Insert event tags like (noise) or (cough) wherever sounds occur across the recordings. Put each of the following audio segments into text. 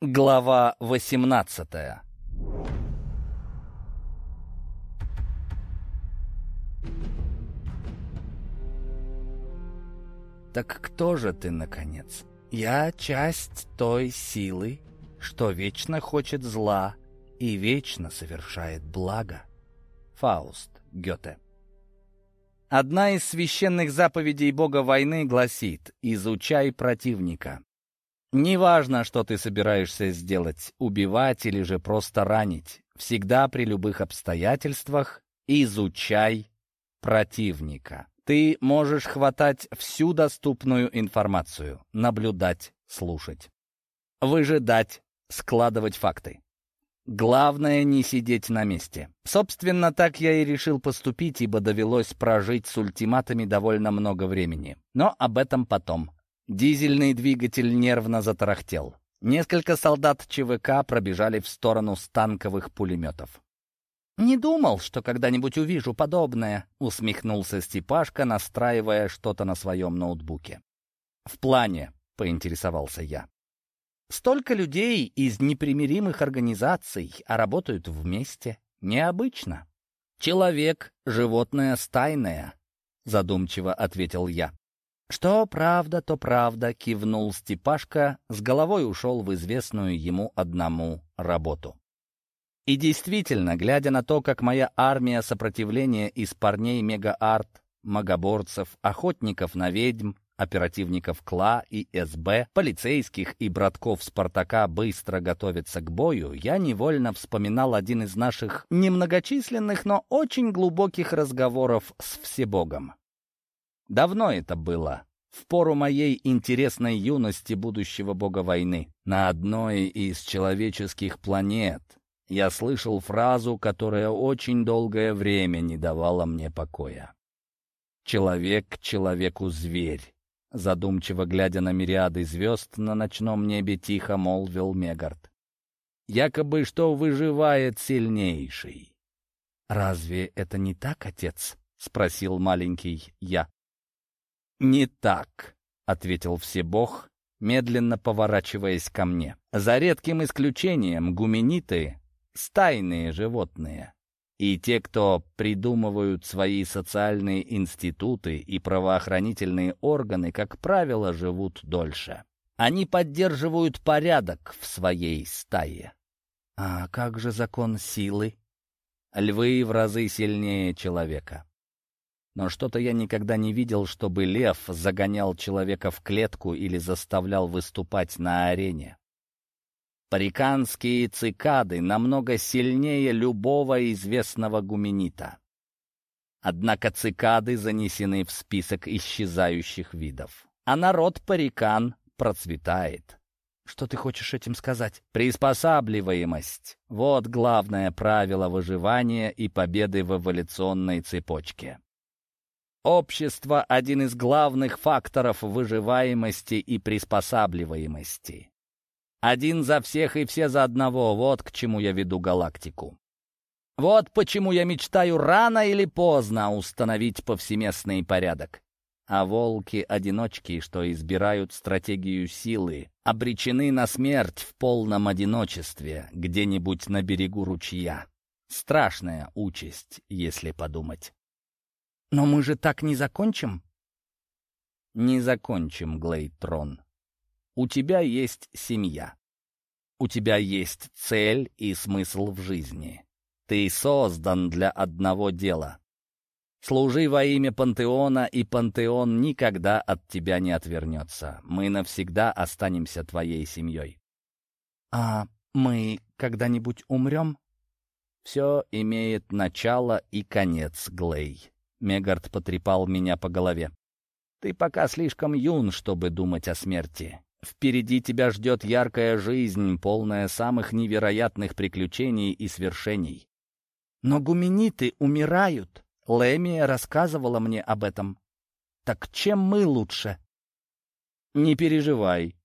Глава 18 Так кто же ты, наконец? Я часть той силы, что вечно хочет зла и вечно совершает благо. Фауст, Гёте. Одна из священных заповедей бога войны гласит «Изучай противника». Неважно, что ты собираешься сделать, убивать или же просто ранить, всегда при любых обстоятельствах изучай противника. Ты можешь хватать всю доступную информацию, наблюдать, слушать, выжидать, складывать факты. Главное не сидеть на месте. Собственно, так я и решил поступить, ибо довелось прожить с ультиматами довольно много времени. Но об этом потом. Дизельный двигатель нервно затарахтел. Несколько солдат ЧВК пробежали в сторону станковых пулеметов. «Не думал, что когда-нибудь увижу подобное», — усмехнулся Степашка, настраивая что-то на своем ноутбуке. «В плане», — поинтересовался я. «Столько людей из непримиримых организаций, а работают вместе. Необычно». «Человек — животное стайное», — задумчиво ответил я. «Что правда, то правда», — кивнул Степашка, с головой ушел в известную ему одному работу. И действительно, глядя на то, как моя армия сопротивления из парней мега-арт, магоборцев, охотников на ведьм, оперативников КЛА и СБ, полицейских и братков Спартака быстро готовится к бою, я невольно вспоминал один из наших немногочисленных, но очень глубоких разговоров с Всебогом. Давно это было, в пору моей интересной юности будущего бога войны. На одной из человеческих планет я слышал фразу, которая очень долгое время не давала мне покоя. «Человек человеку зверь», задумчиво глядя на мириады звезд на ночном небе, тихо молвил Мегард. «Якобы что выживает сильнейший». «Разве это не так, отец?» — спросил маленький я. «Не так», — ответил Всебог, медленно поворачиваясь ко мне. «За редким исключением гумениты — стайные животные. И те, кто придумывают свои социальные институты и правоохранительные органы, как правило, живут дольше. Они поддерживают порядок в своей стае. А как же закон силы? Львы в разы сильнее человека. Но что-то я никогда не видел, чтобы лев загонял человека в клетку или заставлял выступать на арене. Париканские цикады намного сильнее любого известного гуменита. Однако цикады занесены в список исчезающих видов. А народ парикан процветает. Что ты хочешь этим сказать? Приспосабливаемость. Вот главное правило выживания и победы в эволюционной цепочке. Общество — один из главных факторов выживаемости и приспосабливаемости. Один за всех и все за одного — вот к чему я веду галактику. Вот почему я мечтаю рано или поздно установить повсеместный порядок. А волки-одиночки, что избирают стратегию силы, обречены на смерть в полном одиночестве, где-нибудь на берегу ручья. Страшная участь, если подумать. «Но мы же так не закончим?» «Не закончим, Глейтрон. У тебя есть семья. У тебя есть цель и смысл в жизни. Ты создан для одного дела. Служи во имя Пантеона, и Пантеон никогда от тебя не отвернется. Мы навсегда останемся твоей семьей». «А мы когда-нибудь умрем?» «Все имеет начало и конец, Глей». Мегард потрепал меня по голове. «Ты пока слишком юн, чтобы думать о смерти. Впереди тебя ждет яркая жизнь, полная самых невероятных приключений и свершений. Но гумениты умирают. Лемия рассказывала мне об этом. Так чем мы лучше? Не переживай.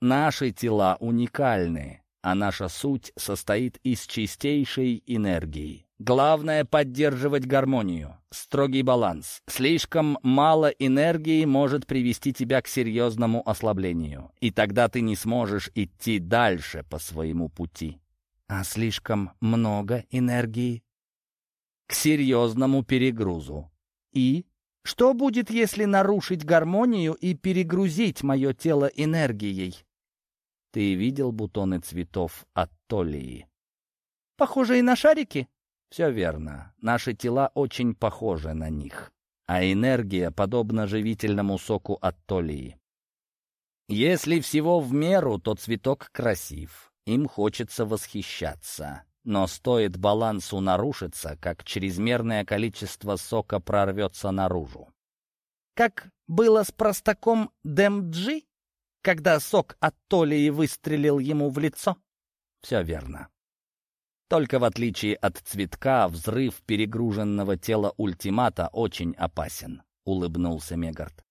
Наши тела уникальны, а наша суть состоит из чистейшей энергии. Главное — поддерживать гармонию, строгий баланс. Слишком мало энергии может привести тебя к серьезному ослаблению, и тогда ты не сможешь идти дальше по своему пути. А слишком много энергии — к серьезному перегрузу. И что будет, если нарушить гармонию и перегрузить мое тело энергией? Ты видел бутоны цветов от Толии? Похожие на шарики? Все верно. Наши тела очень похожи на них. А энергия подобна живительному соку от Толии. Если всего в меру, то цветок красив. Им хочется восхищаться. Но стоит балансу нарушиться, как чрезмерное количество сока прорвется наружу. Как было с простаком Демджи, когда сок от Толии выстрелил ему в лицо? Все верно. Только в отличие от цветка, взрыв перегруженного тела ультимата очень опасен, — улыбнулся Мегард.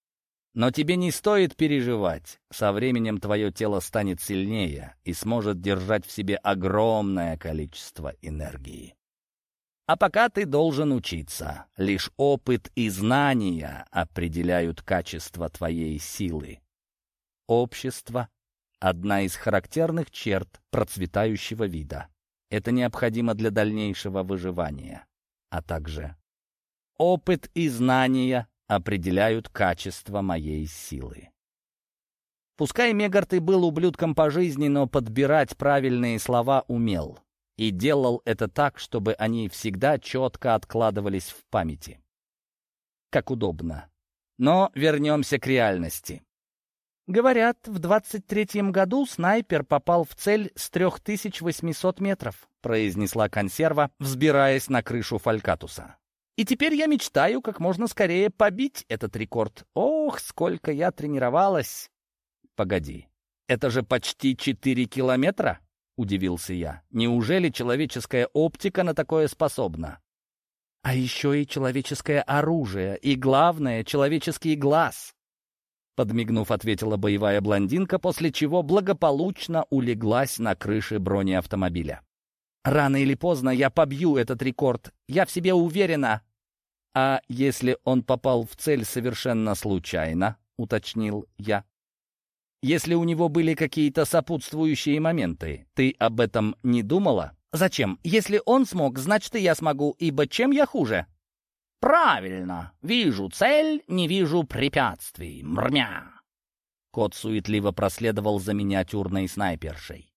Но тебе не стоит переживать. Со временем твое тело станет сильнее и сможет держать в себе огромное количество энергии. А пока ты должен учиться. Лишь опыт и знания определяют качество твоей силы. Общество — одна из характерных черт процветающего вида. Это необходимо для дальнейшего выживания, а также опыт и знания определяют качество моей силы. Пускай Мегарт и был ублюдком по жизни, но подбирать правильные слова умел. И делал это так, чтобы они всегда четко откладывались в памяти. Как удобно. Но вернемся к реальности. Говорят, в 23-м году снайпер попал в цель с 3800 метров, произнесла консерва, взбираясь на крышу Фалькатуса. И теперь я мечтаю как можно скорее побить этот рекорд. Ох, сколько я тренировалась! Погоди, это же почти четыре километра? Удивился я. Неужели человеческая оптика на такое способна? А еще и человеческое оружие, и главное, человеческий глаз. Подмигнув, ответила боевая блондинка, после чего благополучно улеглась на крыше бронеавтомобиля. Рано или поздно я побью этот рекорд. Я в себе уверена. А если он попал в цель совершенно случайно, уточнил я. Если у него были какие-то сопутствующие моменты, ты об этом не думала? Зачем? Если он смог, значит и я смогу, ибо чем я хуже? Правильно. Вижу цель, не вижу препятствий. Мрня. Кот суетливо проследовал за миниатюрной снайпершей.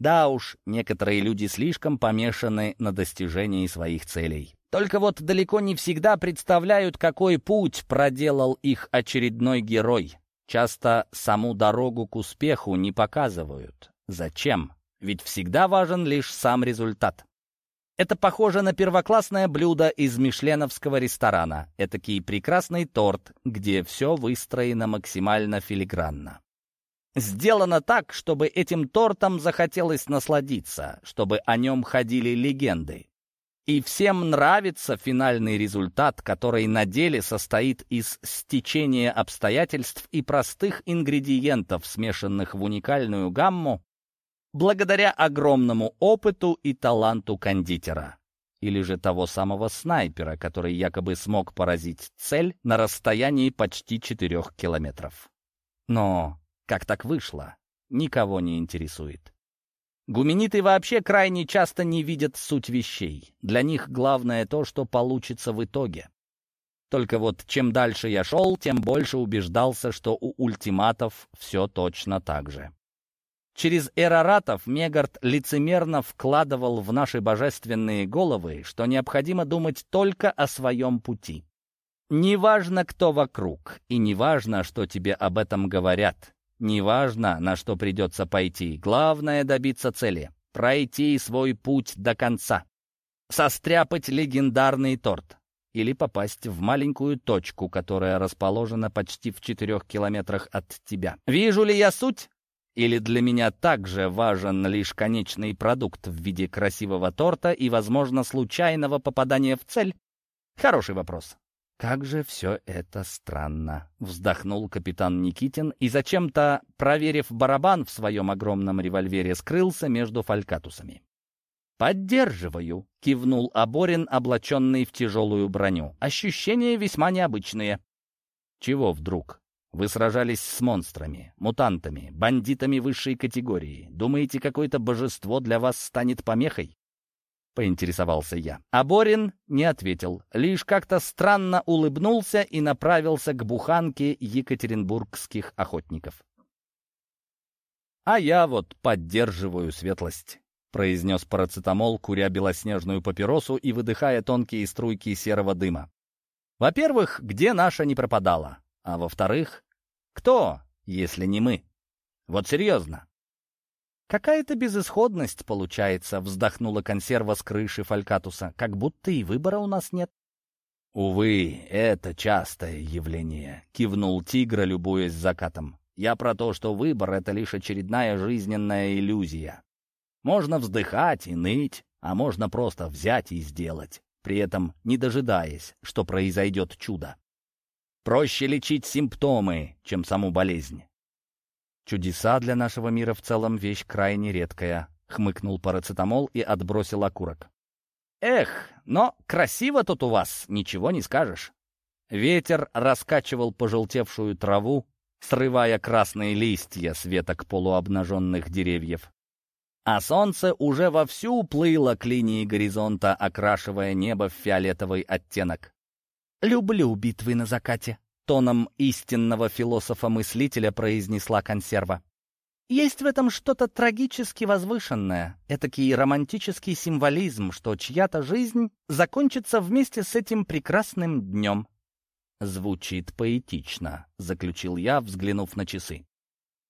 Да уж, некоторые люди слишком помешаны на достижении своих целей. Только вот далеко не всегда представляют, какой путь проделал их очередной герой. Часто саму дорогу к успеху не показывают. Зачем? Ведь всегда важен лишь сам результат. Это похоже на первоклассное блюдо из мишленовского ресторана. Этакий прекрасный торт, где все выстроено максимально филигранно. Сделано так, чтобы этим тортом захотелось насладиться, чтобы о нем ходили легенды. И всем нравится финальный результат, который на деле состоит из стечения обстоятельств и простых ингредиентов, смешанных в уникальную гамму, благодаря огромному опыту и таланту кондитера. Или же того самого снайпера, который якобы смог поразить цель на расстоянии почти четырех километров. Но как так вышло, никого не интересует. Гумениты вообще крайне часто не видят суть вещей. Для них главное то, что получится в итоге. Только вот чем дальше я шел, тем больше убеждался, что у ультиматов все точно так же. Через эроратов Мегард лицемерно вкладывал в наши божественные головы, что необходимо думать только о своем пути. Неважно, кто вокруг, и неважно, что тебе об этом говорят. Неважно, на что придется пойти, главное добиться цели, пройти свой путь до конца, состряпать легендарный торт или попасть в маленькую точку, которая расположена почти в четырех километрах от тебя. Вижу ли я суть? Или для меня также важен лишь конечный продукт в виде красивого торта и, возможно, случайного попадания в цель? Хороший вопрос. «Как же все это странно!» — вздохнул капитан Никитин и, зачем-то, проверив барабан в своем огромном револьвере, скрылся между фалькатусами. «Поддерживаю», — кивнул Аборин, облаченный в тяжелую броню. «Ощущения весьма необычные». «Чего вдруг? Вы сражались с монстрами, мутантами, бандитами высшей категории. Думаете, какое-то божество для вас станет помехой?» — поинтересовался я. А Борин не ответил, лишь как-то странно улыбнулся и направился к буханке екатеринбургских охотников. «А я вот поддерживаю светлость», — произнес парацетамол, куря белоснежную папиросу и выдыхая тонкие струйки серого дыма. «Во-первых, где наша не пропадала? А во-вторых, кто, если не мы? Вот серьезно. «Какая-то безысходность получается», — вздохнула консерва с крыши Фалькатуса, «как будто и выбора у нас нет». «Увы, это частое явление», — кивнул тигра, любуясь закатом. «Я про то, что выбор — это лишь очередная жизненная иллюзия. Можно вздыхать и ныть, а можно просто взять и сделать, при этом не дожидаясь, что произойдет чудо. Проще лечить симптомы, чем саму болезнь. Чудеса для нашего мира в целом вещь крайне редкая, хмыкнул парацетамол и отбросил окурок. Эх, но красиво тут у вас, ничего не скажешь. Ветер раскачивал пожелтевшую траву, срывая красные листья с веток полуобнаженных деревьев. А солнце уже вовсю плыло к линии горизонта, окрашивая небо в фиолетовый оттенок. «Люблю битвы на закате», — тоном истинного философа-мыслителя произнесла консерва. «Есть в этом что-то трагически возвышенное, этакий романтический символизм, что чья-то жизнь закончится вместе с этим прекрасным днем». «Звучит поэтично», — заключил я, взглянув на часы.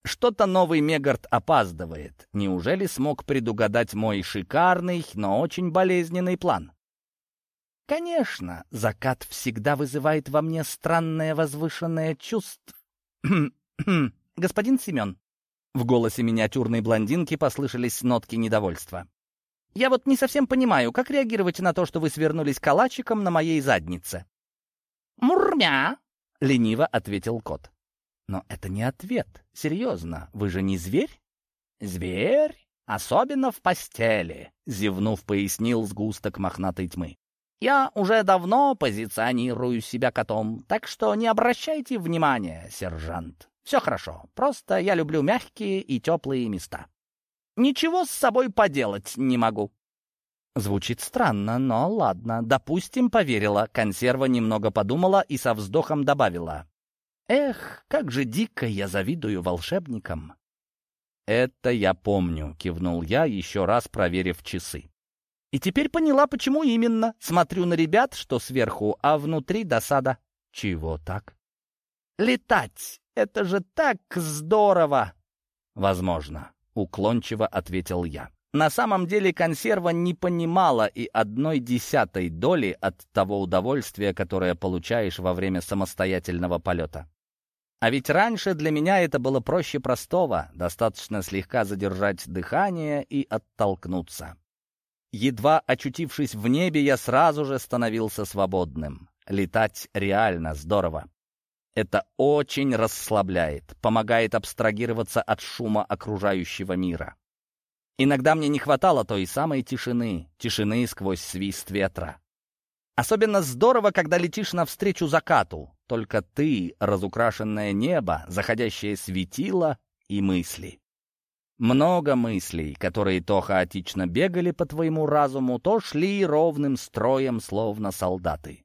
«Что-то новый Мегард опаздывает. Неужели смог предугадать мой шикарный, но очень болезненный план?» Конечно, закат всегда вызывает во мне странное возвышенное чувство. (clears throat) Господин Семен, в голосе миниатюрной блондинки послышались нотки недовольства. «Я вот не совсем понимаю, как реагировать на то, что вы свернулись калачиком на моей заднице?» «Мурмя!» — лениво ответил кот. «Но это не ответ. Серьезно, вы же не зверь?» «Зверь? Особенно в постели», — зевнув, пояснил сгусток мохнатой тьмы. Я уже давно позиционирую себя котом, так что не обращайте внимания, сержант. Все хорошо, просто я люблю мягкие и теплые места. Ничего с собой поделать не могу. Звучит странно, но ладно, допустим, поверила. Консерва немного подумала и со вздохом добавила. Эх, как же дико я завидую волшебникам. «Это я помню», — кивнул я, еще раз проверив часы. И теперь поняла, почему именно. Смотрю на ребят, что сверху, а внутри досада. Чего так? Летать! Это же так здорово! Возможно, уклончиво ответил я. На самом деле консерва не понимала и одной десятой доли от того удовольствия, которое получаешь во время самостоятельного полета. А ведь раньше для меня это было проще простого, достаточно слегка задержать дыхание и оттолкнуться. Едва очутившись в небе, я сразу же становился свободным. Летать реально здорово. Это очень расслабляет, помогает абстрагироваться от шума окружающего мира. Иногда мне не хватало той самой тишины, тишины сквозь свист ветра. Особенно здорово, когда летишь навстречу закату, только ты, разукрашенное небо, заходящее светило и мысли. Много мыслей, которые то хаотично бегали по твоему разуму, то шли ровным строем, словно солдаты.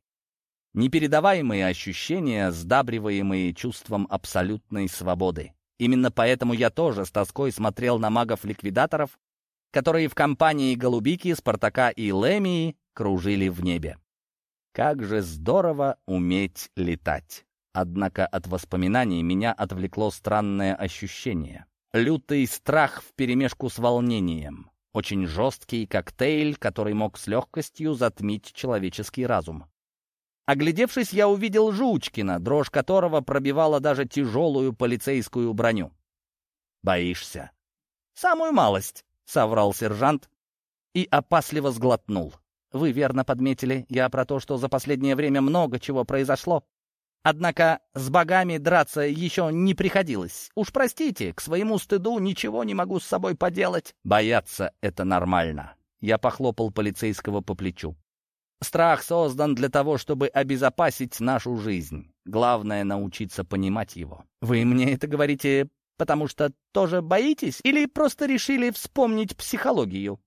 Непередаваемые ощущения, сдабриваемые чувством абсолютной свободы. Именно поэтому я тоже с тоской смотрел на магов-ликвидаторов, которые в компании Голубики, Спартака и Лемии кружили в небе. Как же здорово уметь летать! Однако от воспоминаний меня отвлекло странное ощущение. Лютый страх вперемешку с волнением. Очень жесткий коктейль, который мог с легкостью затмить человеческий разум. Оглядевшись, я увидел Жучкина, дрожь которого пробивала даже тяжелую полицейскую броню. «Боишься?» «Самую малость», — соврал сержант и опасливо сглотнул. «Вы верно подметили, я про то, что за последнее время много чего произошло. Однако с богами драться еще не приходилось. Уж простите, к своему стыду ничего не могу с собой поделать. Бояться — это нормально. Я похлопал полицейского по плечу. Страх создан для того, чтобы обезопасить нашу жизнь. Главное — научиться понимать его. Вы мне это говорите, потому что тоже боитесь или просто решили вспомнить психологию?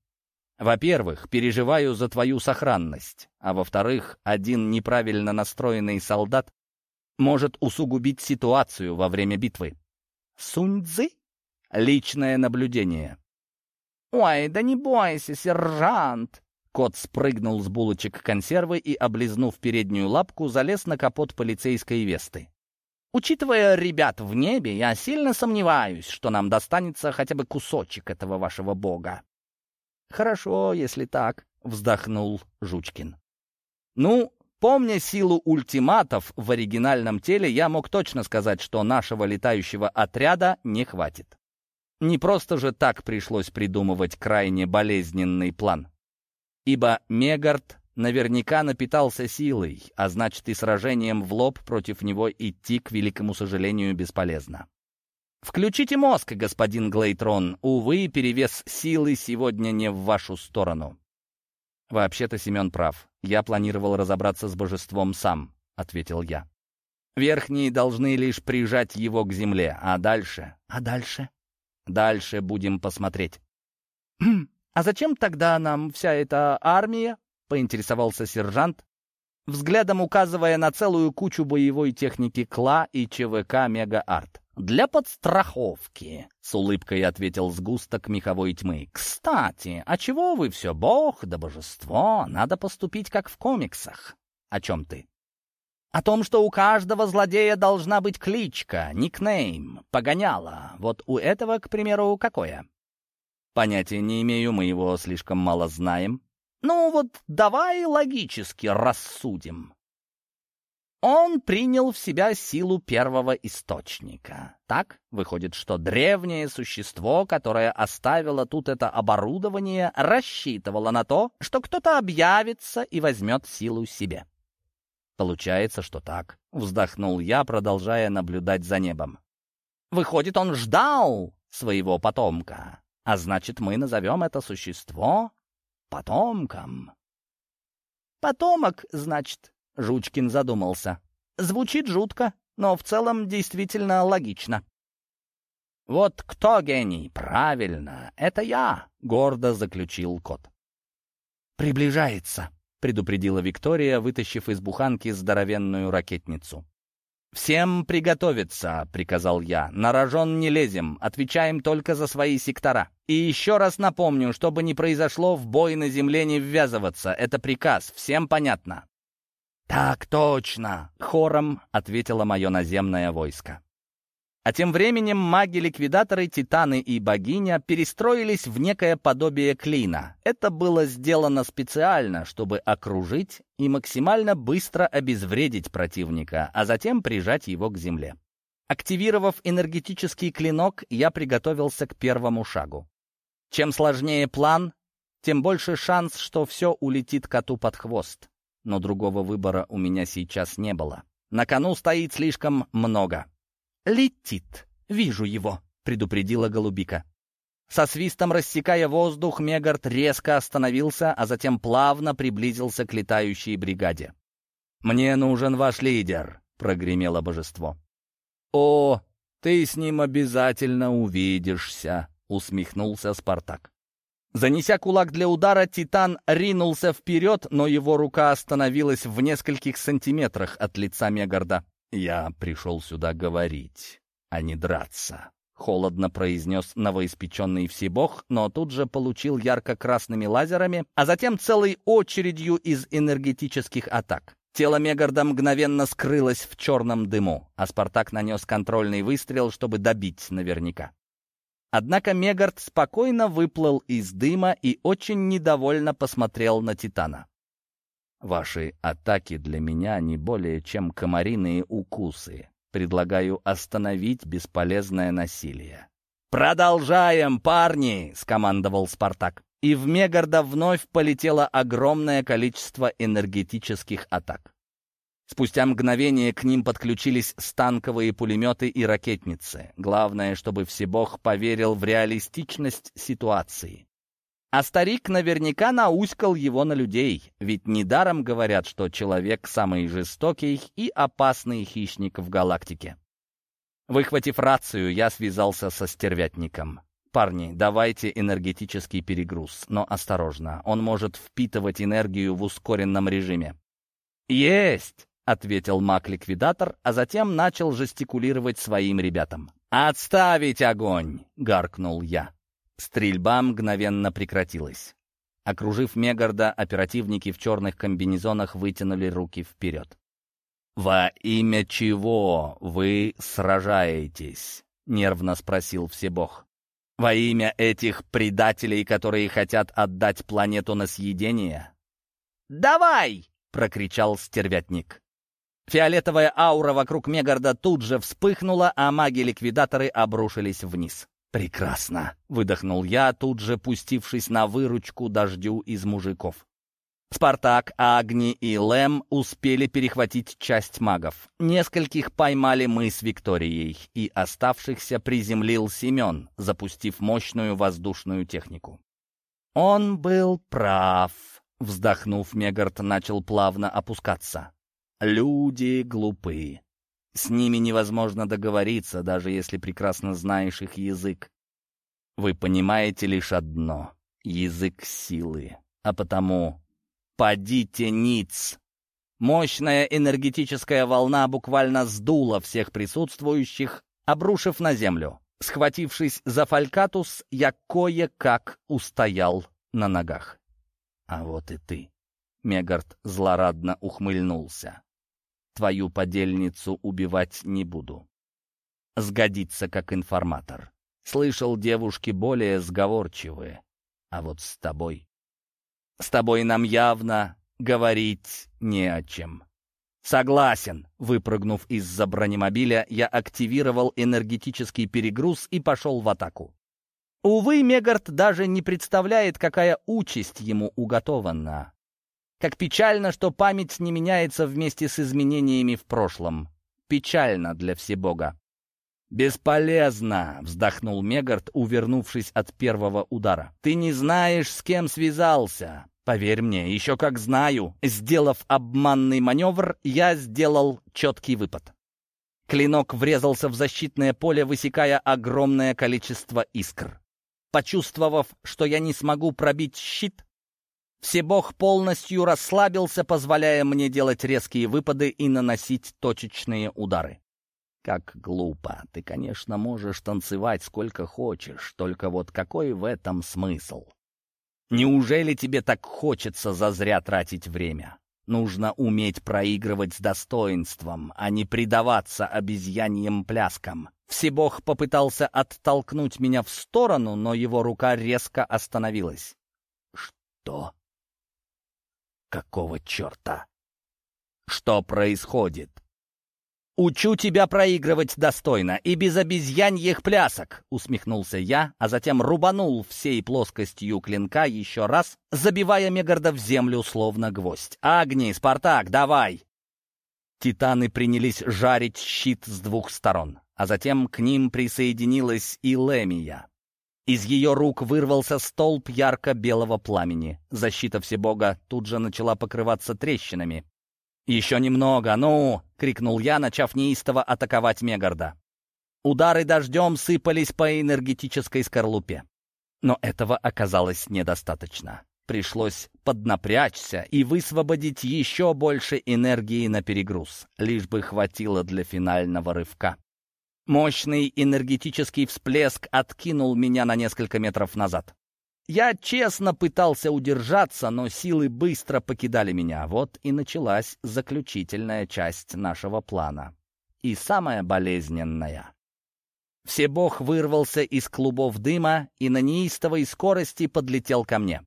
Во-первых, переживаю за твою сохранность, а во-вторых, один неправильно настроенный солдат может усугубить ситуацию во время битвы. Сунь-цзы? Личное наблюдение. «Ой, да не бойся, сержант!» Кот спрыгнул с булочек консервы и, облизнув переднюю лапку, залез на капот полицейской весты. «Учитывая ребят в небе, я сильно сомневаюсь, что нам достанется хотя бы кусочек этого вашего бога». «Хорошо, если так», — вздохнул Жучкин. «Ну, помня силу ультиматов в оригинальном теле, я мог точно сказать, что нашего летающего отряда не хватит. Не просто же так пришлось придумывать крайне болезненный план ибо Мегард наверняка напитался силой, а значит и сражением в лоб против него идти, к великому сожалению, бесполезно. «Включите мозг, господин Глейтрон. Увы, перевес силы сегодня не в вашу сторону». «Вообще-то Семен прав. Я планировал разобраться с божеством сам», — ответил я. «Верхние должны лишь прижать его к земле, а дальше...» «А дальше?» «Дальше будем посмотреть». «Хм, «А зачем тогда нам вся эта армия?» — поинтересовался сержант, взглядом указывая на целую кучу боевой техники КЛА и ЧВК «Мега-Арт». «Для подстраховки», — с улыбкой ответил сгусток меховой тьмы. «Кстати, а чего вы все, бог да божество? Надо поступить, как в комиксах». «О чем ты?» «О том, что у каждого злодея должна быть кличка, никнейм, погоняла. Вот у этого, к примеру, какое?» Понятия не имею, мы его слишком мало знаем. Ну вот давай логически рассудим. Он принял в себя силу первого источника. Так выходит, что древнее существо, которое оставило тут это оборудование, рассчитывало на то, что кто-то объявится и возьмет силу себе. Получается, что так. Вздохнул я, продолжая наблюдать за небом. Выходит, он ждал своего потомка. А значит, мы назовем это существо потомком. «Потомок, значит», — Жучкин задумался. «Звучит жутко, но в целом действительно логично». «Вот кто гений? Правильно, это я», — гордо заключил кот. «Приближается», — предупредила Виктория, вытащив из буханки здоровенную ракетницу. «Всем приготовиться», — приказал я. «На рожон не лезем, отвечаем только за свои сектора. И еще раз напомню, чтобы не произошло, в бой на земле не ввязываться. Это приказ, всем понятно». «Так точно!» — хором ответило мое наземное войско. А тем временем маги-ликвидаторы, титаны и богиня перестроились в некое подобие клина. Это было сделано специально, чтобы окружить и максимально быстро обезвредить противника, а затем прижать его к земле. Активировав энергетический клинок, я приготовился к первому шагу. Чем сложнее план, тем больше шанс, что все улетит коту под хвост. Но другого выбора у меня сейчас не было. На кону стоит слишком много. «Летит! Вижу его!» — предупредила голубика. Со свистом рассекая воздух, Мегард резко остановился, а затем плавно приблизился к летающей бригаде. «Мне нужен ваш лидер», — прогремело божество. «О, ты с ним обязательно увидишься», — усмехнулся Спартак. Занеся кулак для удара, Титан ринулся вперед, но его рука остановилась в нескольких сантиметрах от лица Мегарда. «Я пришел сюда говорить, а не драться», — холодно произнес новоиспеченный всебог, но тут же получил ярко-красными лазерами, а затем целой очередью из энергетических атак. Тело Мегарда мгновенно скрылось в черном дыму, а Спартак нанес контрольный выстрел, чтобы добить наверняка. Однако Мегард спокойно выплыл из дыма и очень недовольно посмотрел на Титана. Ваши атаки для меня не более чем комариные укусы. Предлагаю остановить бесполезное насилие. «Продолжаем, парни!» — скомандовал Спартак. И в Мегарда вновь полетело огромное количество энергетических атак. Спустя мгновение к ним подключились станковые пулеметы и ракетницы. Главное, чтобы Всебог поверил в реалистичность ситуации. А старик наверняка науськал его на людей, ведь недаром говорят, что человек самый жестокий и опасный хищник в галактике. Выхватив рацию, я связался со стервятником. «Парни, давайте энергетический перегруз, но осторожно, он может впитывать энергию в ускоренном режиме». «Есть!» — ответил маг-ликвидатор, а затем начал жестикулировать своим ребятам. «Отставить огонь!» — гаркнул я. Стрельба мгновенно прекратилась. Окружив Мегарда, оперативники в черных комбинезонах вытянули руки вперед. «Во имя чего вы сражаетесь?» — нервно спросил Всебог. «Во имя этих предателей, которые хотят отдать планету на съедение?» «Давай!» — прокричал стервятник. Фиолетовая аура вокруг Мегарда тут же вспыхнула, а маги-ликвидаторы обрушились вниз. «Прекрасно!» — выдохнул я, тут же пустившись на выручку дождю из мужиков. Спартак, Агни и Лэм успели перехватить часть магов. Нескольких поймали мы с Викторией, и оставшихся приземлил Семен, запустив мощную воздушную технику. Он был прав. Вздохнув, Мегард начал плавно опускаться. Люди глупы. С ними невозможно договориться, даже если прекрасно знаешь их язык. Вы понимаете лишь одно — язык силы. А потому «Падите ниц!» Мощная энергетическая волна буквально сдула всех присутствующих, обрушив на землю. Схватившись за фалькатус, я кое-как устоял на ногах. «А вот и ты!» — Мегард злорадно ухмыльнулся твою подельницу убивать не буду. Сгодится как информатор. Слышал, девушки более сговорчивые. А вот с тобой... С тобой нам явно говорить не о чем. «Согласен!» Выпрыгнув из-за бронемобиля, я активировал энергетический перегруз и пошел в атаку. Увы, Мегард даже не представляет, какая участь ему уготована. Как печально, что память не меняется вместе с изменениями в прошлом. Печально для Всебога. «Бесполезно!» — вздохнул Мегард, увернувшись от первого удара. «Ты не знаешь, с кем связался!» «Поверь мне, еще как знаю!» Сделав обманный маневр, я сделал четкий выпад. Клинок врезался в защитное поле, высекая огромное количество искр. Почувствовав, что я не смогу пробить щит, Всебог полностью расслабился, позволяя мне делать резкие выпады и наносить точечные удары. Как глупо. Ты, конечно, можешь танцевать сколько хочешь, только вот какой в этом смысл? Неужели тебе так хочется зазря тратить время? Нужно уметь проигрывать с достоинством, а не предаваться обезьяньим пляскам. Всебог попытался оттолкнуть меня в сторону, но его рука резко остановилась. «Что?» Какого черта? Что происходит? «Учу тебя проигрывать достойно и без обезьяньих плясок!» — усмехнулся я, а затем рубанул всей плоскостью клинка еще раз, забивая Мегарда в землю, словно гвоздь. «Агни, Спартак, давай!» Титаны принялись жарить щит с двух сторон, а затем к ним присоединилась и Лемия. Из ее рук вырвался столб ярко-белого пламени. Защита Всебога тут же начала покрываться трещинами. «Еще немного, ну!» — крикнул я, начав неистово атаковать Мегарда. Удары дождем сыпались по энергетической скорлупе. Но этого оказалось недостаточно. Пришлось поднапрячься и высвободить еще больше энергии на перегруз, лишь бы хватило для финального рывка. Мощный энергетический всплеск откинул меня на несколько метров назад. Я честно пытался удержаться, но силы быстро покидали меня. Вот и началась заключительная часть нашего плана. И самая болезненная. Всебог вырвался из клубов дыма и на неистовой скорости подлетел ко мне.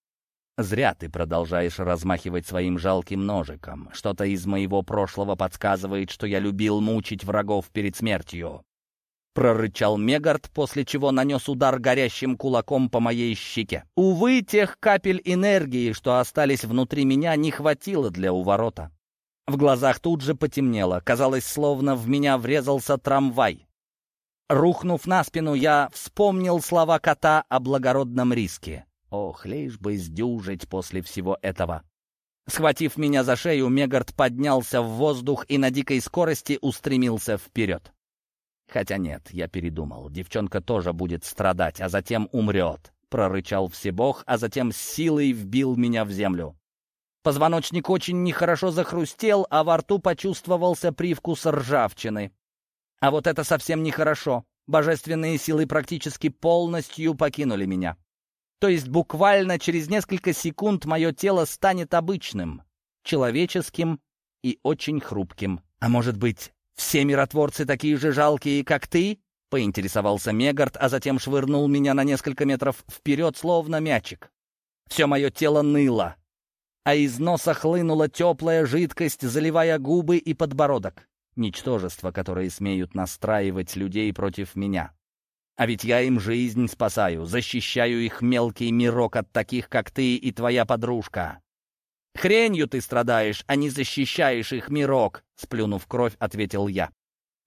«Зря ты продолжаешь размахивать своим жалким ножиком. Что-то из моего прошлого подсказывает, что я любил мучить врагов перед смертью. — прорычал Мегард, после чего нанес удар горящим кулаком по моей щеке. Увы, тех капель энергии, что остались внутри меня, не хватило для уворота. В глазах тут же потемнело, казалось, словно в меня врезался трамвай. Рухнув на спину, я вспомнил слова кота о благородном риске. Ох, лишь бы сдюжить после всего этого. Схватив меня за шею, Мегард поднялся в воздух и на дикой скорости устремился вперед. Хотя нет, я передумал. Девчонка тоже будет страдать, а затем умрет. Прорычал Всебог, а затем силой вбил меня в землю. Позвоночник очень нехорошо захрустел, а во рту почувствовался привкус ржавчины. А вот это совсем нехорошо. Божественные силы практически полностью покинули меня. То есть буквально через несколько секунд мое тело станет обычным, человеческим и очень хрупким. А может быть, «Все миротворцы такие же жалкие, как ты?» — поинтересовался Мегард, а затем швырнул меня на несколько метров вперед, словно мячик. Все мое тело ныло, а из носа хлынула теплая жидкость, заливая губы и подбородок. Ничтожества, которые смеют настраивать людей против меня. А ведь я им жизнь спасаю, защищаю их мелкий мирок от таких, как ты и твоя подружка. «Хренью ты страдаешь, а не защищаешь их, мирок!» — сплюнув кровь, ответил я.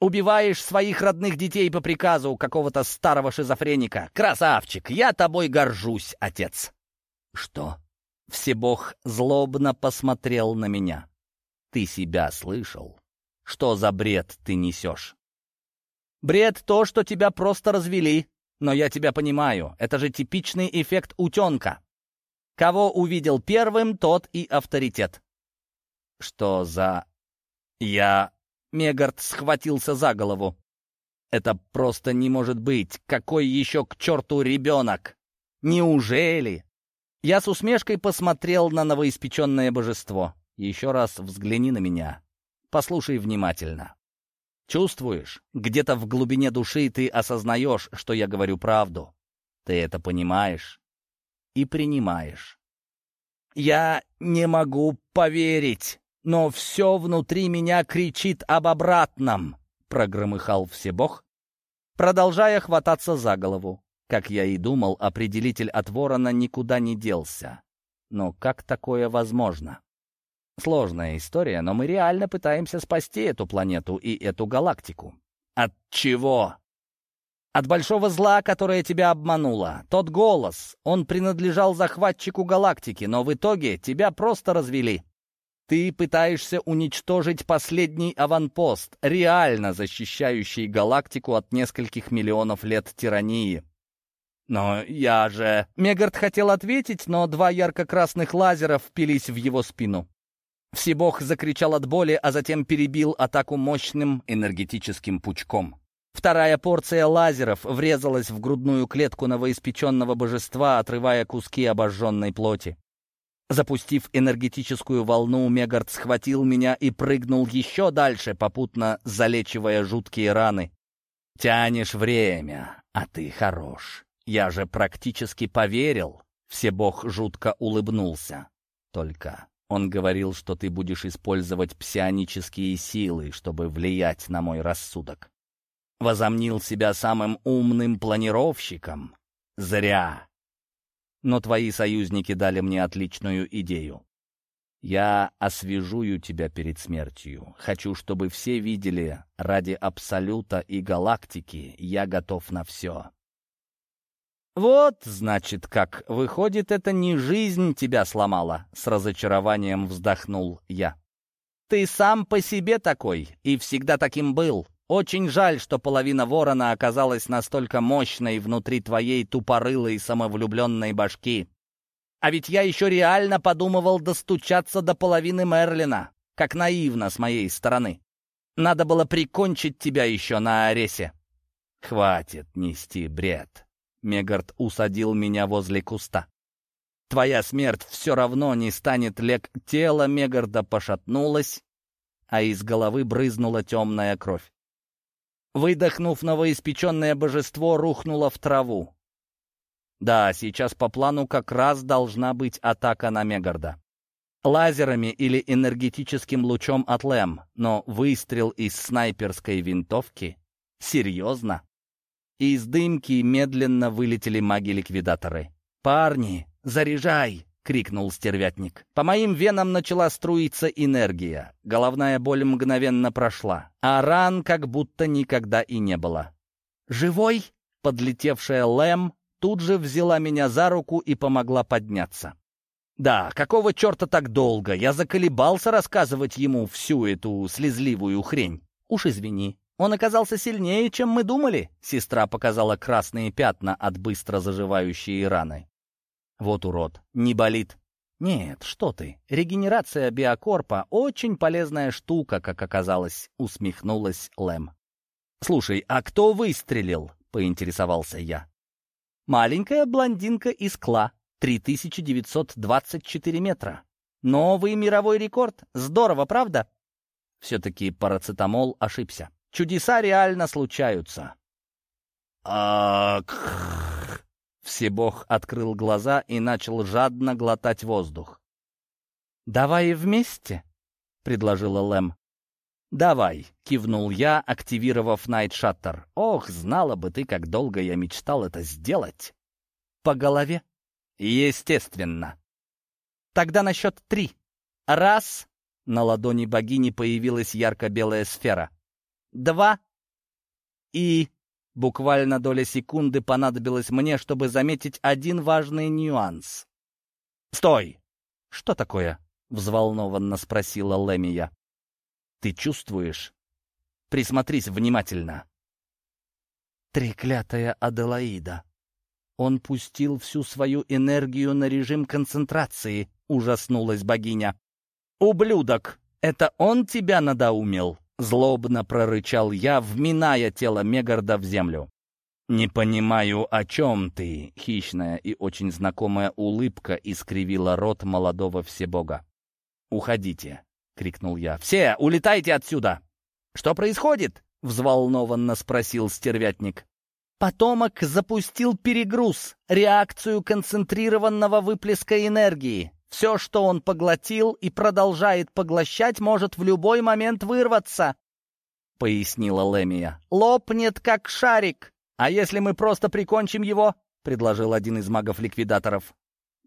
«Убиваешь своих родных детей по приказу какого-то старого шизофреника. Красавчик! Я тобой горжусь, отец!» «Что?» Всебог злобно посмотрел на меня. «Ты себя слышал? Что за бред ты несешь?» «Бред то, что тебя просто развели. Но я тебя понимаю, это же типичный эффект утенка. Кого увидел первым, тот и авторитет. Что за... Я... Мегард схватился за голову. Это просто не может быть. Какой еще к черту ребенок? Неужели? Я с усмешкой посмотрел на новоиспеченное божество. Еще раз взгляни на меня. Послушай внимательно. Чувствуешь? Где-то в глубине души ты осознаешь, что я говорю правду. Ты это понимаешь? И принимаешь. Я не могу поверить, но все внутри меня кричит об обратном, прогромыхал Всебог, продолжая хвататься за голову. Как я и думал, определитель от ворона никуда не делся. Но как такое возможно? Сложная история, но мы реально пытаемся спасти эту планету и эту галактику. От чего? От большого зла, которое тебя обмануло. Тот голос, он принадлежал захватчику галактики, но в итоге тебя просто развели. Ты пытаешься уничтожить последний аванпост, реально защищающий галактику от нескольких миллионов лет тирании. Но я же... Мегард хотел ответить, но два ярко-красных лазера впились в его спину. Всебог закричал от боли, а затем перебил атаку мощным энергетическим пучком. Вторая порция лазеров врезалась в грудную клетку новоиспеченного божества, отрывая куски обожженной плоти. Запустив энергетическую волну, Мегард схватил меня и прыгнул еще дальше, попутно залечивая жуткие раны. «Тянешь время, а ты хорош. Я же практически поверил». Всебог жутко улыбнулся. «Только он говорил, что ты будешь использовать псионические силы, чтобы влиять на мой рассудок возомнил себя самым умным планировщиком. Зря. Но твои союзники дали мне отличную идею. Я освежую тебя перед смертью. Хочу, чтобы все видели, ради Абсолюта и Галактики я готов на все. «Вот, значит, как. Выходит, это не жизнь тебя сломала», — с разочарованием вздохнул я. «Ты сам по себе такой и всегда таким был. Очень жаль, что половина ворона оказалась настолько мощной внутри твоей тупорылой самовлюбленной башки. А ведь я еще реально подумывал достучаться до половины Мерлина, как наивно с моей стороны. Надо было прикончить тебя еще на Аресе. Хватит нести бред. Мегард усадил меня возле куста. Твоя смерть все равно не станет лег. Тело Мегарда пошатнулось, а из головы брызнула темная кровь. Выдохнув, новоиспеченное божество рухнуло в траву. Да, сейчас по плану как раз должна быть атака на Мегарда. Лазерами или энергетическим лучом от Лэм, но выстрел из снайперской винтовки? Серьезно? Из дымки медленно вылетели маги-ликвидаторы. «Парни, заряжай!» — крикнул стервятник. По моим венам начала струиться энергия. Головная боль мгновенно прошла, а ран как будто никогда и не было. «Живой?» — подлетевшая Лэм тут же взяла меня за руку и помогла подняться. Да, какого черта так долго? Я заколебался рассказывать ему всю эту слезливую хрень. Уж извини. Он оказался сильнее, чем мы думали. Сестра показала красные пятна от быстро заживающей раны. Вот урод. Не болит. Нет, что ты. Регенерация биокорпа — очень полезная штука, как оказалось, усмехнулась Лэм. Слушай, а кто выстрелил? Поинтересовался я. Маленькая блондинка из Кла. 3924 метра. Новый мировой рекорд. Здорово, правда? Все-таки парацетамол ошибся. Чудеса реально случаются. Ак. Всебог открыл глаза и начал жадно глотать воздух. «Давай вместе», — предложила Лэм. «Давай», — кивнул я, активировав Найтшаттер. «Ох, знала бы ты, как долго я мечтал это сделать». «По голове?» Естественно. Тогда на счет три. Раз. На ладони богини появилась ярко-белая сфера. Два. И... Буквально доля секунды понадобилась мне, чтобы заметить один важный нюанс. «Стой!» «Что такое?» — взволнованно спросила Лемия. «Ты чувствуешь? Присмотрись внимательно». «Треклятая Аделаида!» Он пустил всю свою энергию на режим концентрации, ужаснулась богиня. «Ублюдок! Это он тебя надоумил?» Злобно прорычал я, вминая тело Мегарда в землю. «Не понимаю, о чем ты?» Хищная и очень знакомая улыбка искривила рот молодого всебога. «Уходите!» — крикнул я. «Все, улетайте отсюда!» «Что происходит?» — взволнованно спросил стервятник. Потомок запустил перегруз, реакцию концентрированного выплеска энергии. Все, что он поглотил и продолжает поглощать, может в любой момент вырваться, — пояснила Лемия. «Лопнет, как шарик. А если мы просто прикончим его?» — предложил один из магов-ликвидаторов.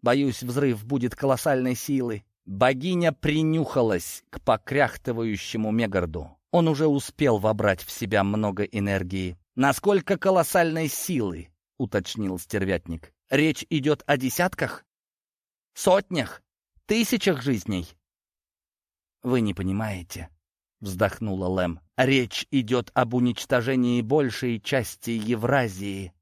«Боюсь, взрыв будет колоссальной силы». Богиня принюхалась к покряхтывающему Мегарду. Он уже успел вобрать в себя много энергии. «Насколько колоссальной силы?» — уточнил стервятник. «Речь идет о десятках? Сотнях? Тысячах жизней?» «Вы не понимаете», — вздохнула Лэм. «Речь идет об уничтожении большей части Евразии».